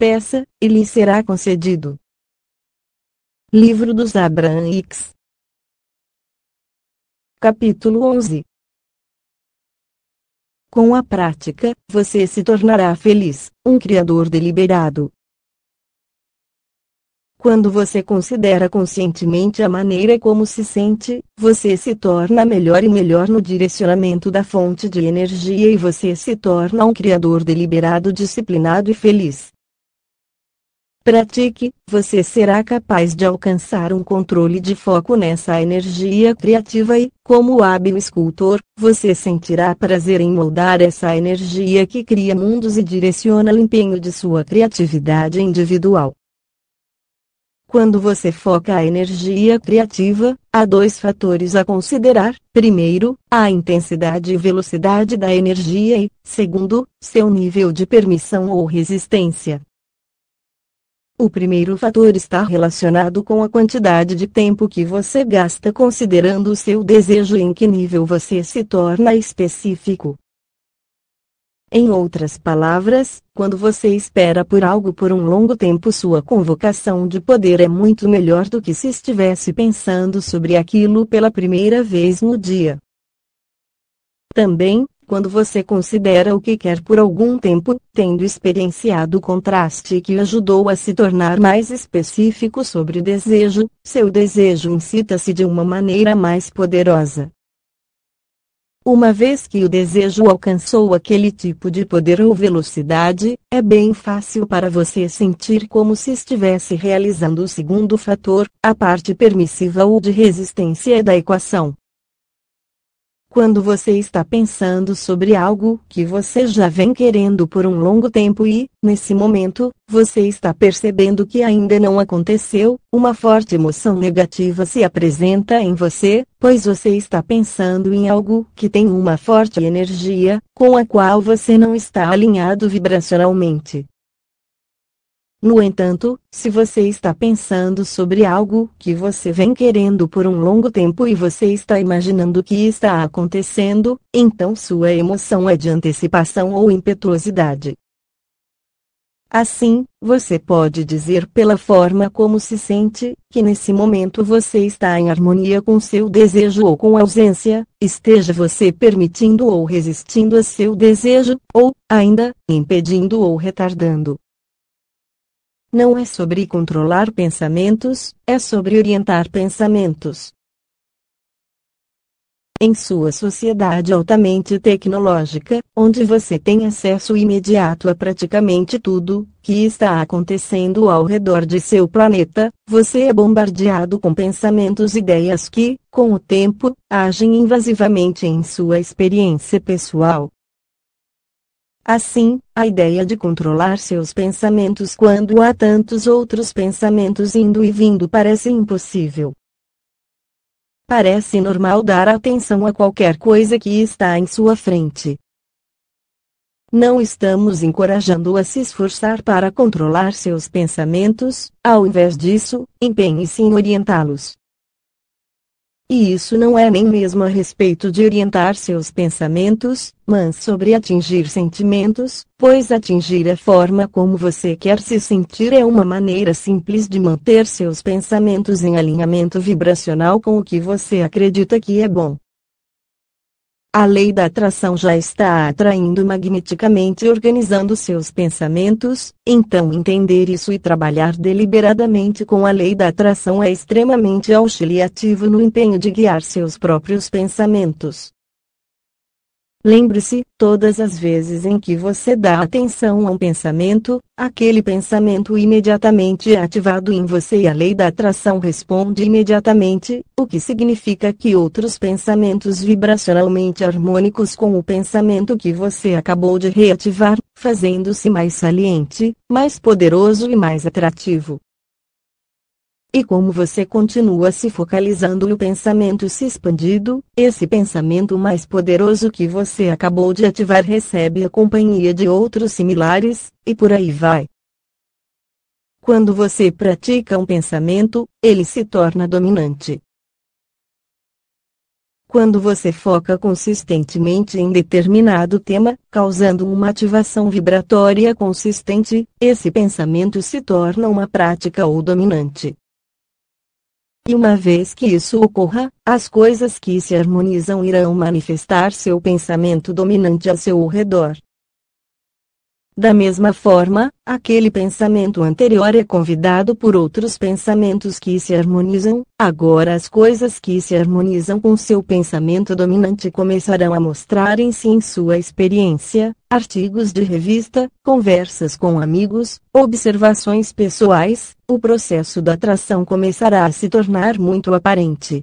peça, e lhe será concedido. Livro dos Abraãics Capítulo 11 Com a prática, você se tornará feliz, um criador deliberado. Quando você considera conscientemente a maneira como se sente, você se torna melhor e melhor no direcionamento da fonte de energia e você se torna um criador deliberado, disciplinado e feliz. Pratique, você será capaz de alcançar um controle de foco nessa energia criativa e, como hábil escultor, você sentirá prazer em moldar essa energia que cria mundos e direciona o empenho de sua criatividade individual. Quando você foca a energia criativa, há dois fatores a considerar: primeiro, a intensidade e velocidade da energia e, segundo, seu nível de permissão ou resistência. O primeiro fator está relacionado com a quantidade de tempo que você gasta considerando o seu desejo e em que nível você se torna específico. Em outras palavras, quando você espera por algo por um longo tempo, sua convocação de poder é muito melhor do que se estivesse pensando sobre aquilo pela primeira vez no dia. Também, quando você considera o que quer por algum tempo, tendo experienciado o contraste que ajudou a se tornar mais específico sobre o desejo, seu desejo incita-se de uma maneira mais poderosa. Uma vez que o desejo alcançou aquele tipo de poder ou velocidade, é bem fácil para você sentir como se estivesse realizando o segundo fator, a parte permissiva ou de resistência da equação. Quando você está pensando sobre algo que você já vem querendo por um longo tempo e, nesse momento, você está percebendo que ainda não aconteceu, uma forte emoção negativa se apresenta em você, pois você está pensando em algo que tem uma forte energia, com a qual você não está alinhado vibracionalmente. No entanto, se você está pensando sobre algo que você vem querendo por um longo tempo e você está imaginando que está acontecendo, então sua emoção é de antecipação ou impetuosidade. Assim, você pode dizer pela forma como se sente, que nesse momento você está em harmonia com seu desejo ou com ausência, esteja você permitindo ou resistindo a seu desejo, ou, ainda, impedindo ou retardando. Não é sobre controlar pensamentos, é sobre orientar pensamentos. Em sua sociedade altamente tecnológica, onde você tem acesso imediato a praticamente tudo que está acontecendo ao redor de seu planeta, você é bombardeado com pensamentos e ideias que, com o tempo, agem invasivamente em sua experiência pessoal. Assim, a ideia de controlar seus pensamentos quando há tantos outros pensamentos indo e vindo parece impossível. Parece normal dar atenção a qualquer coisa que está em sua frente. Não estamos encorajando a se esforçar para controlar seus pensamentos, ao invés disso, empenhe-se em orientá-los. E isso não é nem mesmo a respeito de orientar seus pensamentos, mas sobre atingir sentimentos, pois atingir a forma como você quer se sentir é uma maneira simples de manter seus pensamentos em alinhamento vibracional com o que você acredita que é bom. A lei da atração já está atraindo magneticamente e organizando seus pensamentos, então entender isso e trabalhar deliberadamente com a lei da atração é extremamente auxiliativo no empenho de guiar seus próprios pensamentos. Lembre-se, todas as vezes em que você dá atenção a um pensamento, aquele pensamento imediatamente é ativado em você e a lei da atração responde imediatamente, o que significa que outros pensamentos vibracionalmente harmônicos com o pensamento que você acabou de reativar, fazendo-se mais saliente, mais poderoso e mais atrativo. E como você continua se focalizando no pensamento se expandido, esse pensamento mais poderoso que você acabou de ativar recebe a companhia de outros similares, e por aí vai. Quando você pratica um pensamento, ele se torna dominante. Quando você foca consistentemente em determinado tema, causando uma ativação vibratória consistente, esse pensamento se torna uma prática ou dominante. E uma vez que isso ocorra, as coisas que se harmonizam irão manifestar seu pensamento dominante ao seu redor. Da mesma forma, aquele pensamento anterior é convidado por outros pensamentos que se harmonizam, agora as coisas que se harmonizam com seu pensamento dominante começarão a mostrar-se em sua experiência, artigos de revista, conversas com amigos, observações pessoais, o processo da atração começará a se tornar muito aparente.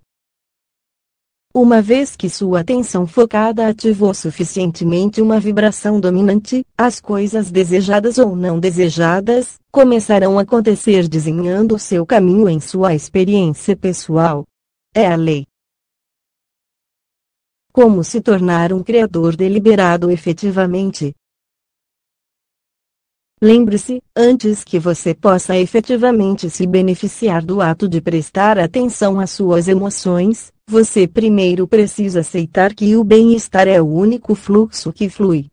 Uma vez que sua atenção focada ativou suficientemente uma vibração dominante, as coisas desejadas ou não desejadas começarão a acontecer desenhando o seu caminho em sua experiência pessoal. É a lei. Como se tornar um criador deliberado efetivamente? Lembre-se, antes que você possa efetivamente se beneficiar do ato de prestar atenção às suas emoções, você primeiro precisa aceitar que o bem-estar é o único fluxo que flui.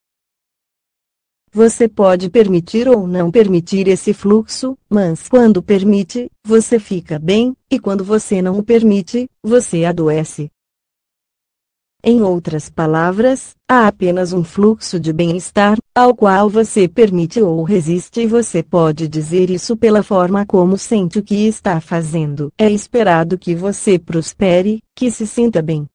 Você pode permitir ou não permitir esse fluxo, mas quando permite, você fica bem, e quando você não o permite, você adoece. Em outras palavras, há apenas um fluxo de bem-estar, ao qual você permite ou resiste e você pode dizer isso pela forma como sente o que está fazendo. É esperado que você prospere, que se sinta bem.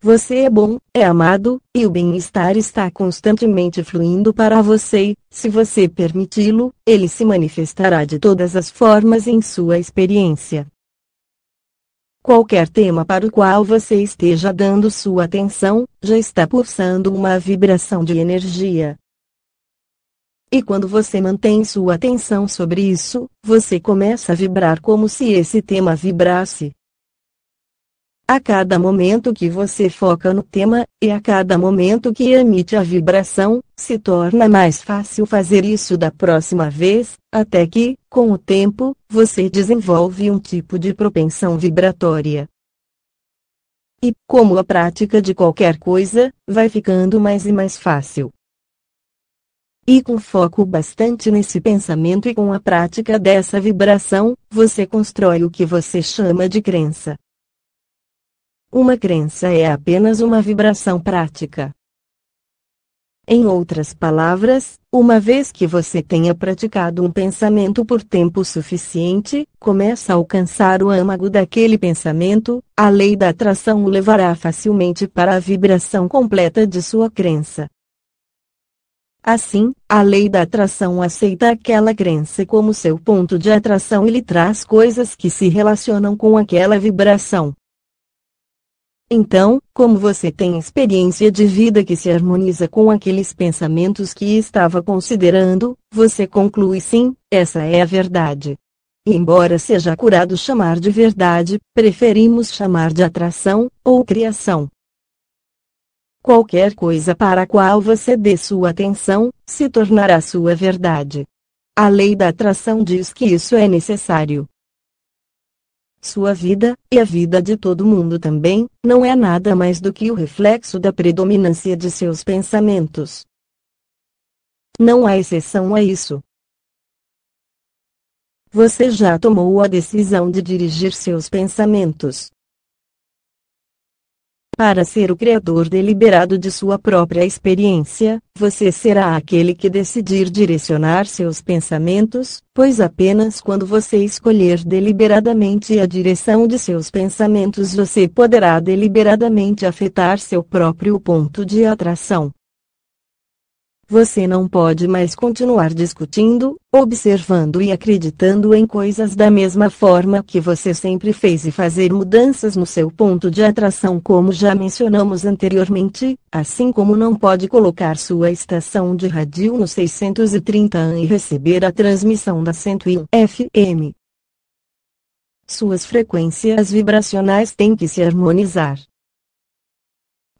Você é bom, é amado, e o bem-estar está constantemente fluindo para você, se você permiti-lo, ele se manifestará de todas as formas em sua experiência. Qualquer tema para o qual você esteja dando sua atenção, já está pulsando uma vibração de energia. E quando você mantém sua atenção sobre isso, você começa a vibrar como se esse tema vibrasse. A cada momento que você foca no tema, e a cada momento que emite a vibração, se torna mais fácil fazer isso da próxima vez, até que, com o tempo, você desenvolve um tipo de propensão vibratória. E, como a prática de qualquer coisa, vai ficando mais e mais fácil. E com foco bastante nesse pensamento e com a prática dessa vibração, você constrói o que você chama de crença. Uma crença é apenas uma vibração prática. Em outras palavras, uma vez que você tenha praticado um pensamento por tempo suficiente, começa a alcançar o âmago daquele pensamento, a lei da atração o levará facilmente para a vibração completa de sua crença. Assim, a lei da atração aceita aquela crença como seu ponto de atração e lhe traz coisas que se relacionam com aquela vibração. Então, como você tem experiência de vida que se harmoniza com aqueles pensamentos que estava considerando, você conclui sim, essa é a verdade. E embora seja curado chamar de verdade, preferimos chamar de atração, ou criação. Qualquer coisa para a qual você dê sua atenção, se tornará sua verdade. A lei da atração diz que isso é necessário. Sua vida, e a vida de todo mundo também, não é nada mais do que o reflexo da predominância de seus pensamentos. Não há exceção a isso. Você já tomou a decisão de dirigir seus pensamentos. Para ser o criador deliberado de sua própria experiência, você será aquele que decidir direcionar seus pensamentos, pois apenas quando você escolher deliberadamente a direção de seus pensamentos você poderá deliberadamente afetar seu próprio ponto de atração. Você não pode mais continuar discutindo, observando e acreditando em coisas da mesma forma que você sempre fez e fazer mudanças no seu ponto de atração como já mencionamos anteriormente, assim como não pode colocar sua estação de rádio no 630 e receber a transmissão da 101 FM. Suas frequências vibracionais têm que se harmonizar.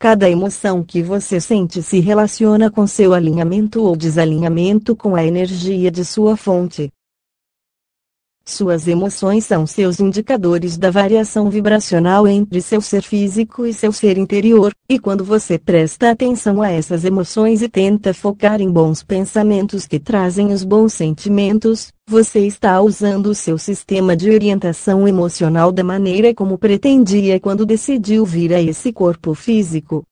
Cada emoção que você sente se relaciona com seu alinhamento ou desalinhamento com a energia de sua fonte. Suas emoções são seus indicadores da variação vibracional entre seu ser físico e seu ser interior, e quando você presta atenção a essas emoções e tenta focar em bons pensamentos que trazem os bons sentimentos, você está usando o seu sistema de orientação emocional da maneira como pretendia quando decidiu vir a esse corpo físico.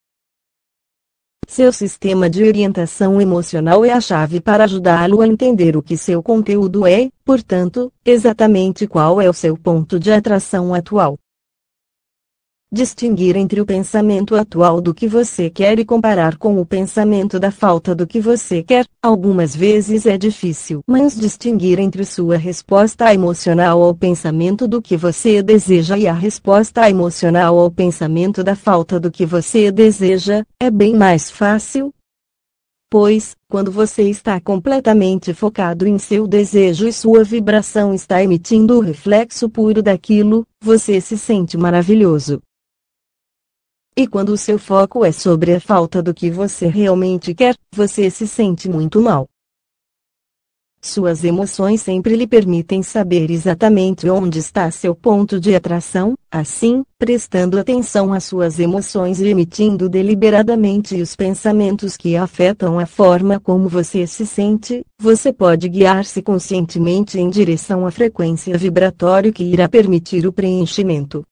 Seu sistema de orientação emocional é a chave para ajudá-lo a entender o que seu conteúdo é, portanto, exatamente qual é o seu ponto de atração atual. Distinguir entre o pensamento atual do que você quer e comparar com o pensamento da falta do que você quer, algumas vezes é difícil. Mas distinguir entre sua resposta emocional ao pensamento do que você deseja e a resposta emocional ao pensamento da falta do que você deseja, é bem mais fácil, Pois, quando você está completamente focado em seu desejo e sua vibração está emitindo o reflexo puro daquilo, você se sente maravilhoso. E quando o seu foco é sobre a falta do que você realmente quer, você se sente muito mal. Suas emoções sempre lhe permitem saber exatamente onde está seu ponto de atração, assim, prestando atenção às suas emoções e emitindo deliberadamente os pensamentos que afetam a forma como você se sente, você pode guiar-se conscientemente em direção à frequência vibratória que irá permitir o preenchimento.